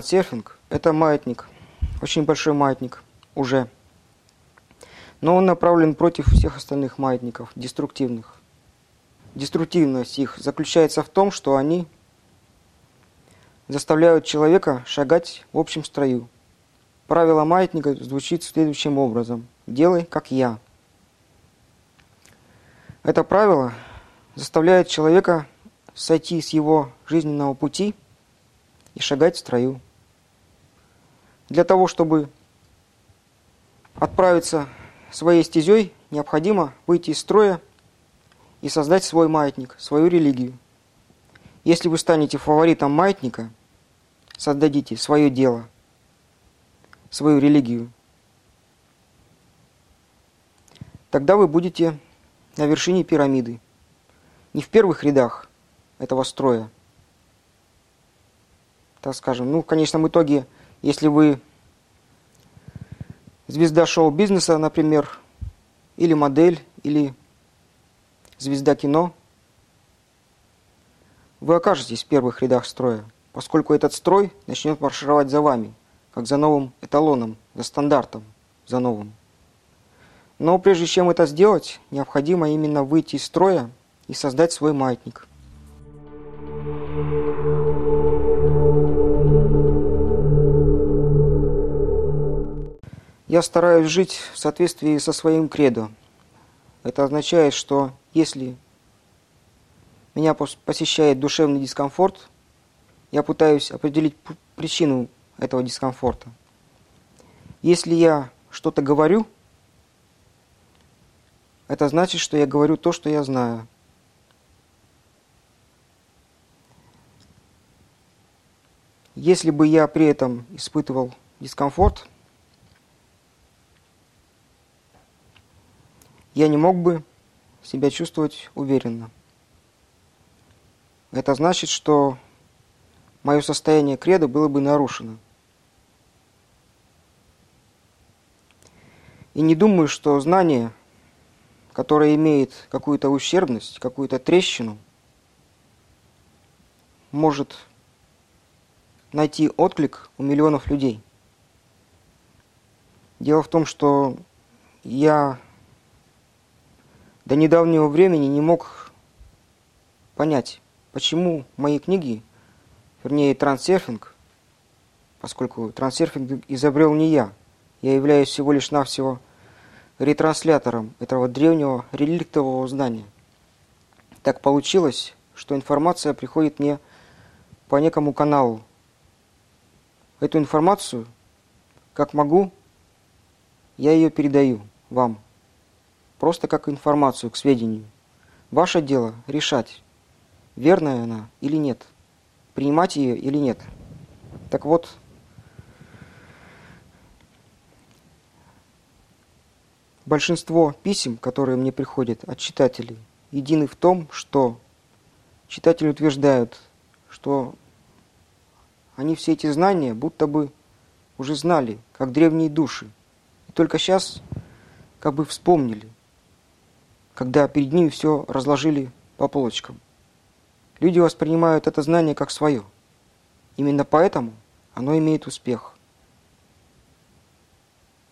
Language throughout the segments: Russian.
трансерфинг – это маятник, очень большой маятник уже. Но он направлен против всех остальных маятников, деструктивных. Деструктивность их заключается в том, что они заставляют человека шагать в общем строю. Правило маятника звучит следующим образом. «Делай, как я». Это правило заставляет человека сойти с его жизненного пути и шагать в строю. Для того, чтобы отправиться своей стезей, необходимо выйти из строя и создать свой маятник, свою религию. Если вы станете фаворитом маятника, создадите свое дело, свою религию, тогда вы будете на вершине пирамиды, не в первых рядах этого строя, так скажем. Ну, в конечном итоге, если вы звезда шоу-бизнеса, например, или модель, или звезда кино, вы окажетесь в первых рядах строя, поскольку этот строй начнет маршировать за вами, как за новым эталоном, за стандартом, за новым. Но прежде чем это сделать, необходимо именно выйти из строя и создать свой маятник. Я стараюсь жить в соответствии со своим кредо. Это означает, что если меня посещает душевный дискомфорт, я пытаюсь определить причину этого дискомфорта. Если я что-то говорю, это значит, что я говорю то, что я знаю. Если бы я при этом испытывал дискомфорт, я не мог бы себя чувствовать уверенно. Это значит, что мое состояние кредо было бы нарушено. И не думаю, что знание, которое имеет какую-то ущербность, какую-то трещину, может найти отклик у миллионов людей. Дело в том, что я до недавнего времени не мог понять, почему мои книги, вернее трансерфинг, поскольку трансерфинг изобрел не я, я являюсь всего лишь навсего ретранслятором этого древнего реликтового знания. Так получилось, что информация приходит мне по некому каналу. Эту информацию, как могу, я ее передаю вам просто как информацию к сведению. Ваше дело решать, верная она или нет, принимать ее или нет. Так вот, большинство писем, которые мне приходят от читателей, едины в том, что читатели утверждают, что они все эти знания будто бы уже знали, как древние души, и только сейчас как бы вспомнили – когда перед ними все разложили по полочкам. Люди воспринимают это знание как свое. Именно поэтому оно имеет успех.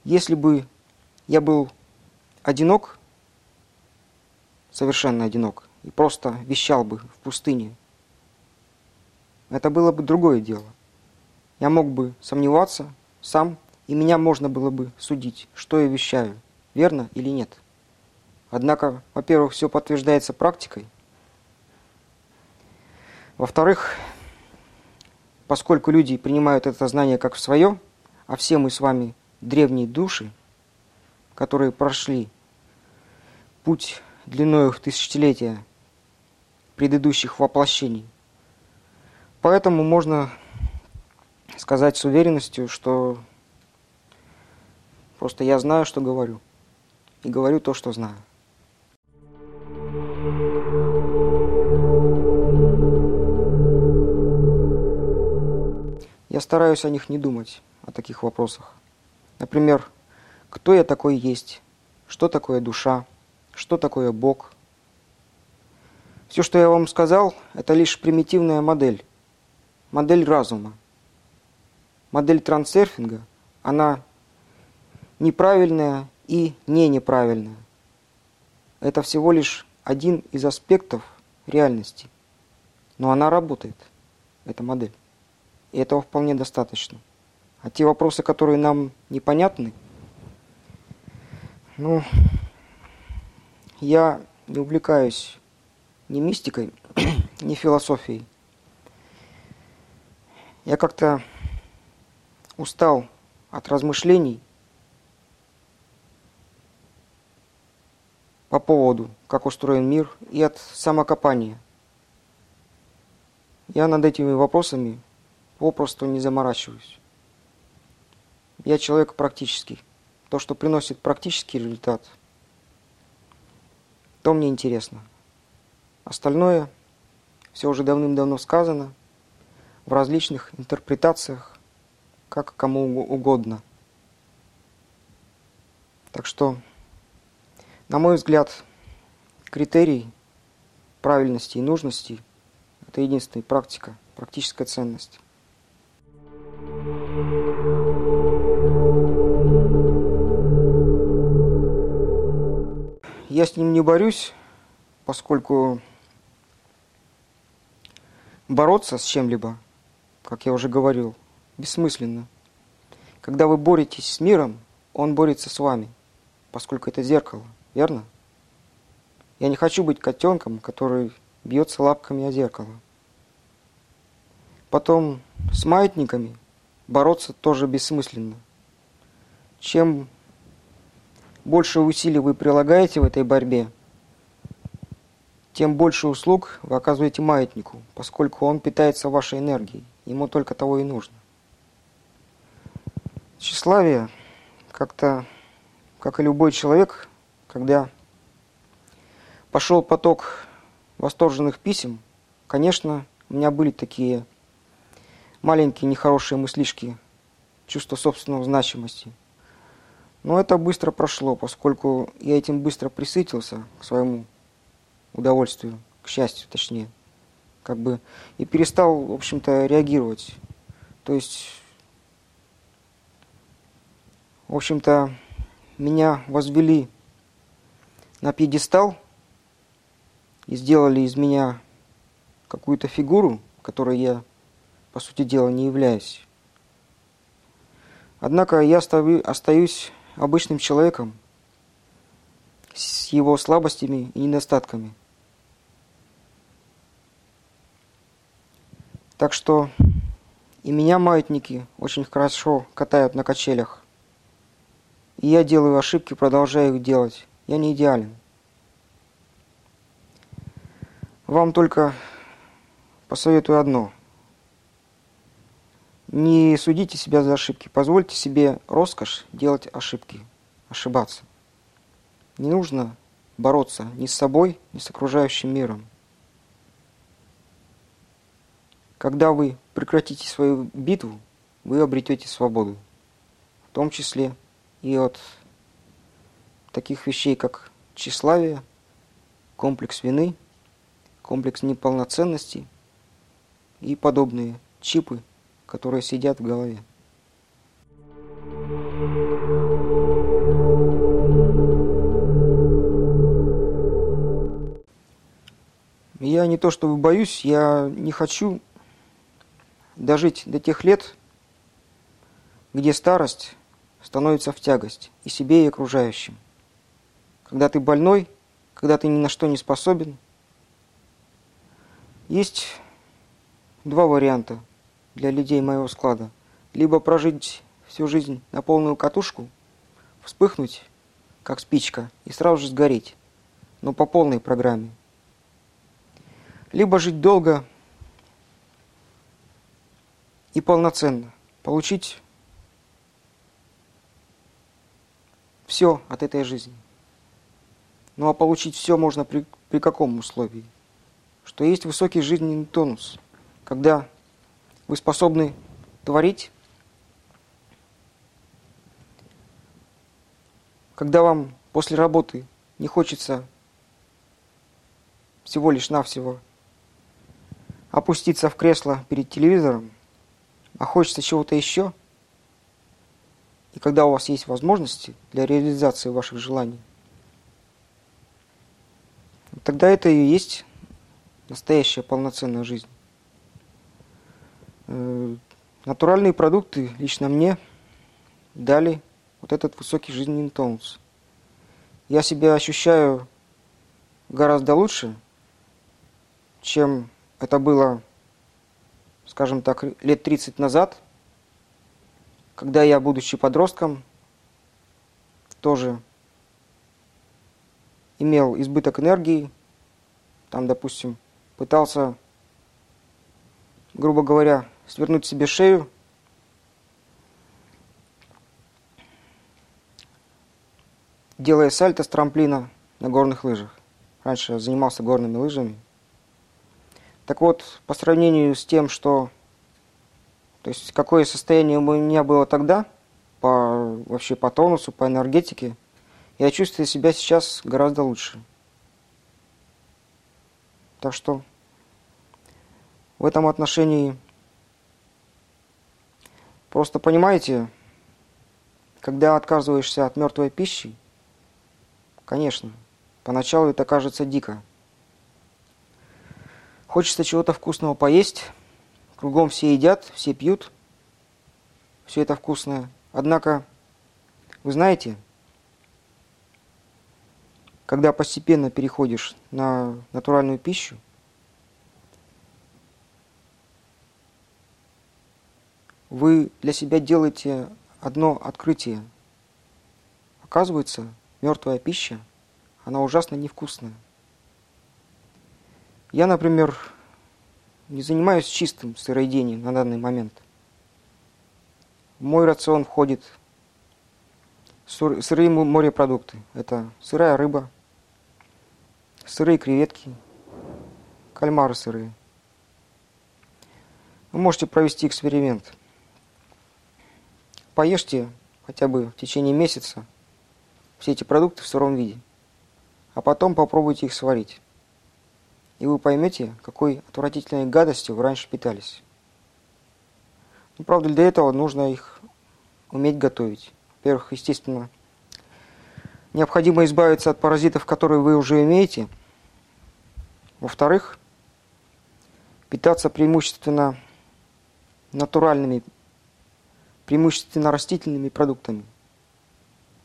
Если бы я был одинок, совершенно одинок, и просто вещал бы в пустыне, это было бы другое дело. Я мог бы сомневаться сам, и меня можно было бы судить, что я вещаю, верно или нет. Однако, во-первых, все подтверждается практикой. Во-вторых, поскольку люди принимают это знание как свое, а все мы с вами древние души, которые прошли путь длиною в тысячелетия предыдущих воплощений. Поэтому можно сказать с уверенностью, что просто я знаю, что говорю, и говорю то, что знаю. Я стараюсь о них не думать, о таких вопросах. Например, кто я такой есть, что такое душа, что такое Бог. Все, что я вам сказал, это лишь примитивная модель, модель разума. модель трансерфинга, она неправильная и не неправильная. Это всего лишь один из аспектов реальности. Но она работает, эта модель. И этого вполне достаточно. А те вопросы, которые нам непонятны, ну, я не увлекаюсь ни мистикой, ни философией. Я как-то устал от размышлений по поводу, как устроен мир, и от самокопания. Я над этими вопросами попросту не заморачиваюсь. Я человек практический. То, что приносит практический результат, то мне интересно. Остальное все уже давным-давно сказано в различных интерпретациях, как кому угодно. Так что, на мой взгляд, критерий правильности и нужности – это единственная практика, практическая ценность. Я с ним не борюсь, поскольку бороться с чем-либо, как я уже говорил, бессмысленно. Когда вы боретесь с миром, он борется с вами, поскольку это зеркало, верно? Я не хочу быть котенком, который бьется лапками о зеркало. Потом с маятниками бороться тоже бессмысленно. Чем больше усилий вы прилагаете в этой борьбе, тем больше услуг вы оказываете маятнику, поскольку он питается вашей энергией. Ему только того и нужно. Тщеславие как-то, как и любой человек, когда пошел поток восторженных писем, конечно, у меня были такие маленькие нехорошие мыслишки, чувство собственной значимости – но это быстро прошло, поскольку я этим быстро присытился к своему удовольствию, к счастью точнее, как бы, и перестал, в общем-то, реагировать. То есть, в общем-то, меня возвели на пьедестал и сделали из меня какую-то фигуру, которой я, по сути дела, не являюсь. Однако я остаюсь обычным человеком с его слабостями и недостатками. Так что и меня маятники очень хорошо катают на качелях. И я делаю ошибки, продолжаю их делать. Я не идеален. Вам только посоветую одно. Не судите себя за ошибки. Позвольте себе роскошь делать ошибки, ошибаться. Не нужно бороться ни с собой, ни с окружающим миром. Когда вы прекратите свою битву, вы обретете свободу. В том числе и от таких вещей, как тщеславие, комплекс вины, комплекс неполноценности и подобные чипы, которые сидят в голове. Я не то чтобы боюсь, я не хочу дожить до тех лет, где старость становится в тягость и себе, и окружающим. Когда ты больной, когда ты ни на что не способен. Есть два варианта для людей моего склада. Либо прожить всю жизнь на полную катушку, вспыхнуть, как спичка, и сразу же сгореть, но по полной программе. Либо жить долго и полноценно, получить все от этой жизни. Ну а получить все можно при, при каком условии? Что есть высокий жизненный тонус, когда вы способны творить, когда вам после работы не хочется всего лишь навсего опуститься в кресло перед телевизором, а хочется чего-то еще, и когда у вас есть возможности для реализации ваших желаний, тогда это и есть настоящая полноценная жизнь. Э, натуральные продукты лично мне дали вот этот высокий жизненный тонус. Я себя ощущаю гораздо лучше, чем это было, скажем так, лет 30 назад, когда я, будучи подростком, тоже имел избыток энергии, там, допустим, пытался, грубо говоря, свернуть себе шею, делая сальто с трамплина на горных лыжах. Раньше занимался горными лыжами. Так вот, по сравнению с тем, что... То есть, какое состояние у меня было тогда, по, вообще по тонусу, по энергетике, я чувствую себя сейчас гораздо лучше. Так что в этом отношении просто понимаете, когда отказываешься от мертвой пищи, конечно, поначалу это кажется дико. Хочется чего-то вкусного поесть, кругом все едят, все пьют, все это вкусное. Однако, вы знаете, когда постепенно переходишь на натуральную пищу, вы для себя делаете одно открытие. Оказывается, мертвая пища, она ужасно невкусная. Я, например, не занимаюсь чистым сыроедением на данный момент. В мой рацион входит сырые морепродукты. Это сырая рыба, сырые креветки, кальмары сырые. Вы можете провести эксперимент. Поешьте хотя бы в течение месяца все эти продукты в сыром виде, а потом попробуйте их сварить. И вы поймете, какой отвратительной гадостью вы раньше питались. Ну, правда, для этого нужно их уметь готовить. Во-первых, естественно, необходимо избавиться от паразитов, которые вы уже имеете. Во-вторых, питаться преимущественно натуральными, преимущественно растительными продуктами,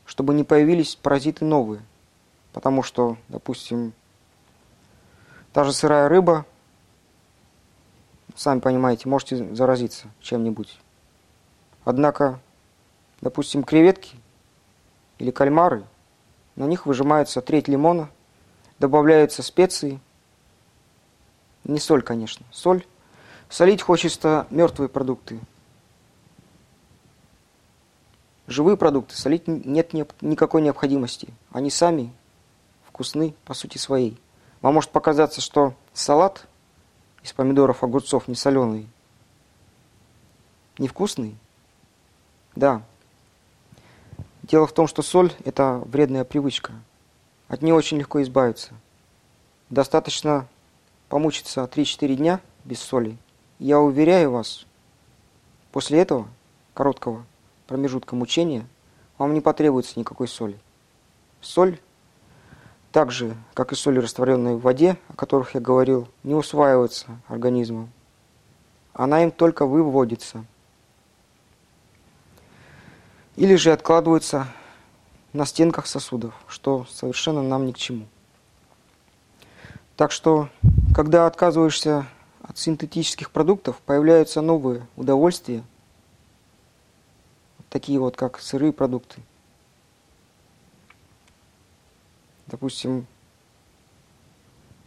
чтобы не появились паразиты новые. Потому что, допустим, та же сырая рыба, сами понимаете, можете заразиться чем-нибудь. Однако, допустим, креветки или кальмары, на них выжимается треть лимона, добавляются специи, не соль, конечно, соль. Солить хочется мертвые продукты. Живые продукты солить нет никакой необходимости. Они сами вкусны по сути своей. Вам может показаться, что салат из помидоров, огурцов не соленый, невкусный. Да. Дело в том, что соль – это вредная привычка. От нее очень легко избавиться. Достаточно помучиться 3-4 дня без соли. Я уверяю вас, после этого короткого промежутка мучения вам не потребуется никакой соли. Соль, так же, как и соли, растворенные в воде, о которых я говорил, не усваивается организмом. Она им только выводится. Или же откладывается на стенках сосудов, что совершенно нам ни к чему. Так что, когда отказываешься от синтетических продуктов, появляются новые удовольствия, такие вот, как сырые продукты. Допустим,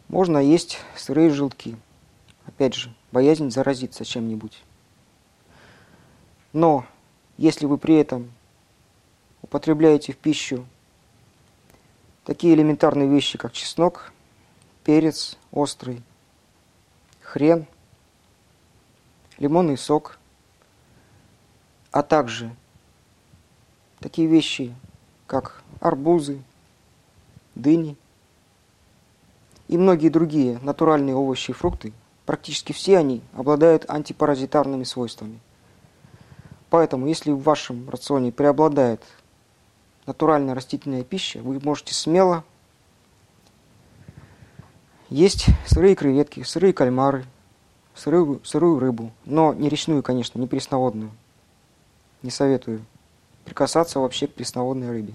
можно есть сырые желтки. Опять же, боязнь заразиться чем-нибудь. Но если вы при этом употребляете в пищу такие элементарные вещи, как чеснок, перец острый, хрен, лимонный сок, а также такие вещи, как арбузы, дыни и многие другие натуральные овощи и фрукты, практически все они обладают антипаразитарными свойствами. Поэтому, если в вашем рационе преобладает натуральная растительная пища, вы можете смело есть сырые креветки, сырые кальмары, сырую, сырую рыбу, но не речную, конечно, не пресноводную. Не советую прикасаться вообще к пресноводной рыбе.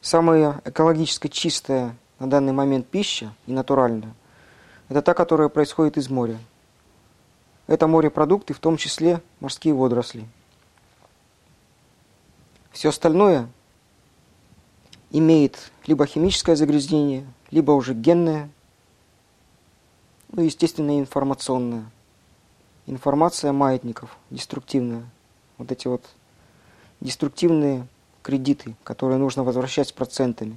Самая экологически чистая на данный момент пища и натуральная – это та, которая происходит из моря. Это морепродукты, в том числе морские водоросли. Все остальное имеет либо химическое загрязнение, либо уже генное, ну, естественно, информационное. Информация маятников, деструктивная. Вот эти вот деструктивные кредиты, которые нужно возвращать с процентами,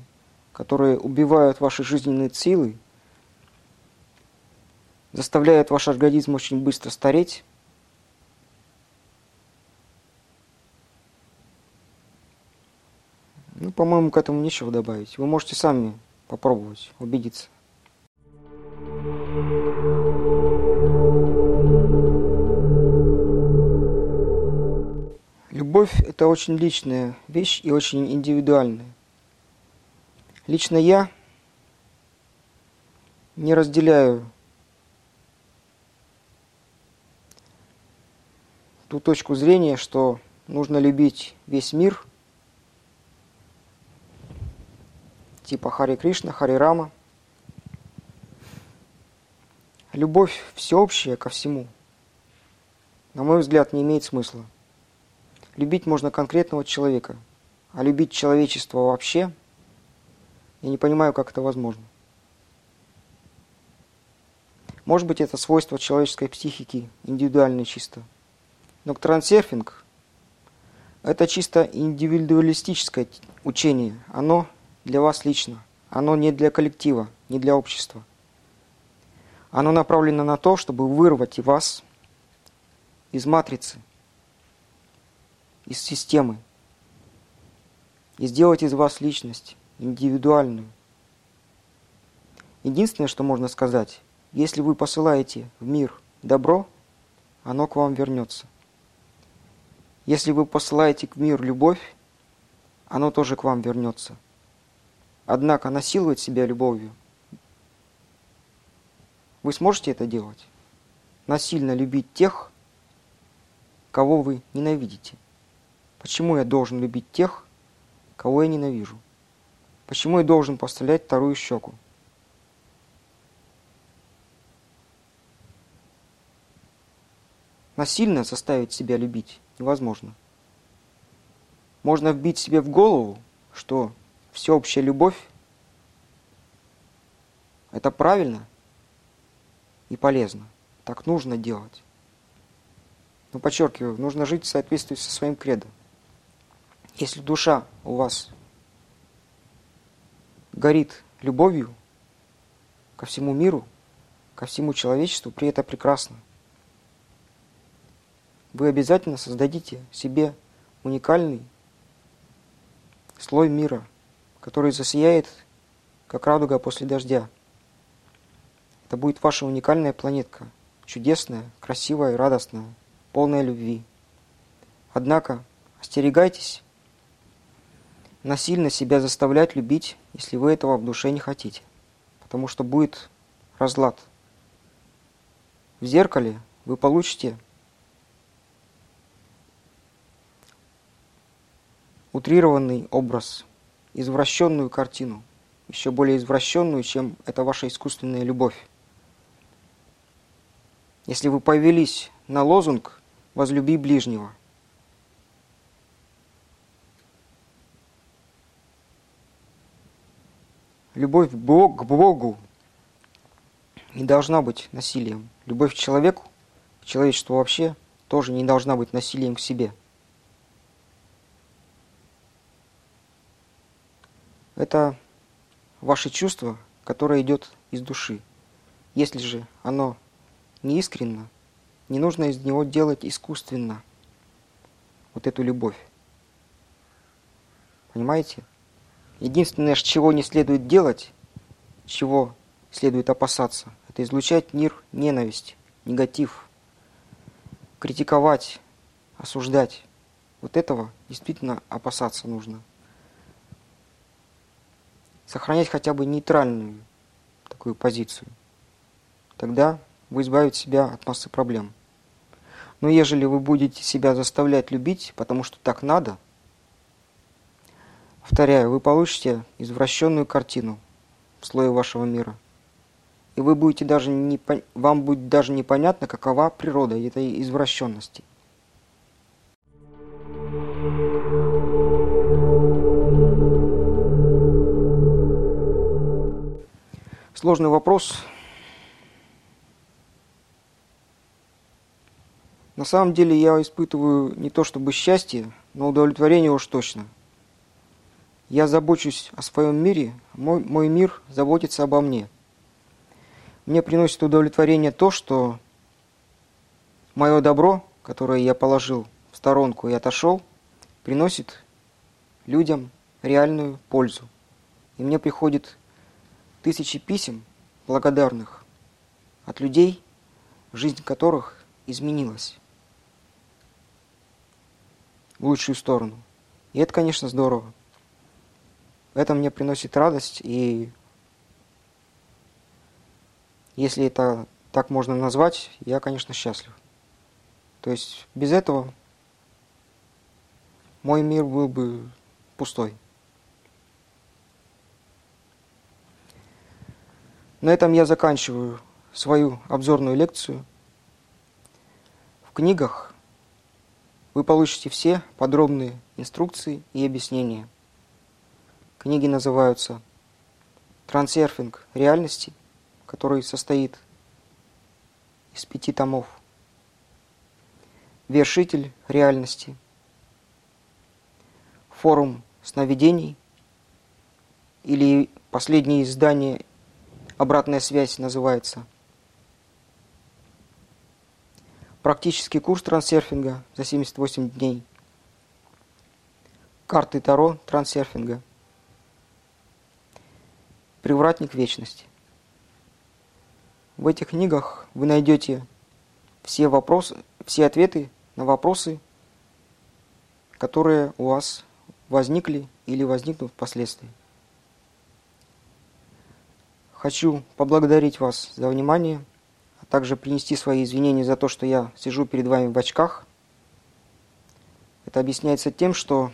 которые убивают ваши жизненные силы, заставляют ваш организм очень быстро стареть, Ну, по-моему, к этому нечего добавить. Вы можете сами попробовать, убедиться. Любовь – это очень личная вещь и очень индивидуальная. Лично я не разделяю ту точку зрения, что нужно любить весь мир, типа Хари Кришна, Хари Рама. Любовь всеобщая ко всему, на мой взгляд, не имеет смысла. Любить можно конкретного человека, а любить человечество вообще, я не понимаю, как это возможно. Может быть, это свойство человеческой психики, индивидуальное чисто. Но трансерфинг – это чисто индивидуалистическое учение. Оно для вас лично. Оно не для коллектива, не для общества. Оно направлено на то, чтобы вырвать вас из матрицы, из системы и сделать из вас личность индивидуальную. Единственное, что можно сказать, если вы посылаете в мир добро, оно к вам вернется. Если вы посылаете к миру любовь, оно тоже к вам вернется. Однако насиловать себя любовью вы сможете это делать? Насильно любить тех, кого вы ненавидите. Почему я должен любить тех, кого я ненавижу? Почему я должен поставлять вторую щеку? Насильно заставить себя любить невозможно. Можно вбить себе в голову, что всеобщая любовь – это правильно и полезно. Так нужно делать. Но подчеркиваю, нужно жить в соответствии со своим кредом. Если душа у вас горит любовью ко всему миру, ко всему человечеству, при этом прекрасно. Вы обязательно создадите себе уникальный слой мира, который засияет, как радуга после дождя. Это будет ваша уникальная планетка, чудесная, красивая радостная, полная любви. Однако остерегайтесь насильно себя заставлять любить, если вы этого в душе не хотите. Потому что будет разлад. В зеркале вы получите утрированный образ, извращенную картину, еще более извращенную, чем это ваша искусственная любовь. Если вы повелись на лозунг «возлюби ближнего», Любовь к Богу не должна быть насилием. Любовь к человеку, к человечеству вообще, тоже не должна быть насилием к себе. Это ваше чувство, которое идет из души. Если же оно не искренно, не нужно из него делать искусственно вот эту любовь. Понимаете? Единственное, чего не следует делать, чего следует опасаться, это излучать мир ненависть, негатив, критиковать, осуждать. Вот этого действительно опасаться нужно. Сохранять хотя бы нейтральную такую позицию. Тогда вы избавите себя от массы проблем. Но ежели вы будете себя заставлять любить, потому что так надо, повторяю, вы получите извращенную картину в слое вашего мира. И вы будете даже не, вам будет даже непонятно, какова природа этой извращенности. Сложный вопрос. На самом деле я испытываю не то чтобы счастье, но удовлетворение уж точно. Я забочусь о своем мире, мой, мой мир заботится обо мне. Мне приносит удовлетворение то, что мое добро, которое я положил в сторонку и отошел, приносит людям реальную пользу. И мне приходит тысячи писем благодарных от людей, жизнь которых изменилась в лучшую сторону. И это, конечно, здорово. Это мне приносит радость, и если это так можно назвать, я, конечно, счастлив. То есть без этого мой мир был бы пустой. На этом я заканчиваю свою обзорную лекцию. В книгах вы получите все подробные инструкции и объяснения. Книги называются «Трансерфинг реальности», который состоит из пяти томов, «Вершитель реальности», «Форум сновидений» или последнее издание Обратная связь называется. Практический курс трансерфинга за 78 дней. Карты Таро трансерфинга. Привратник вечности. В этих книгах вы найдете все вопросы, все ответы на вопросы, которые у вас возникли или возникнут впоследствии. Хочу поблагодарить вас за внимание, а также принести свои извинения за то, что я сижу перед вами в очках. Это объясняется тем, что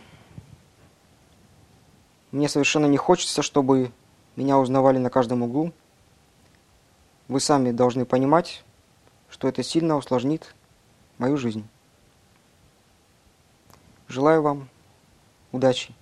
мне совершенно не хочется, чтобы меня узнавали на каждом углу. Вы сами должны понимать, что это сильно усложнит мою жизнь. Желаю вам удачи.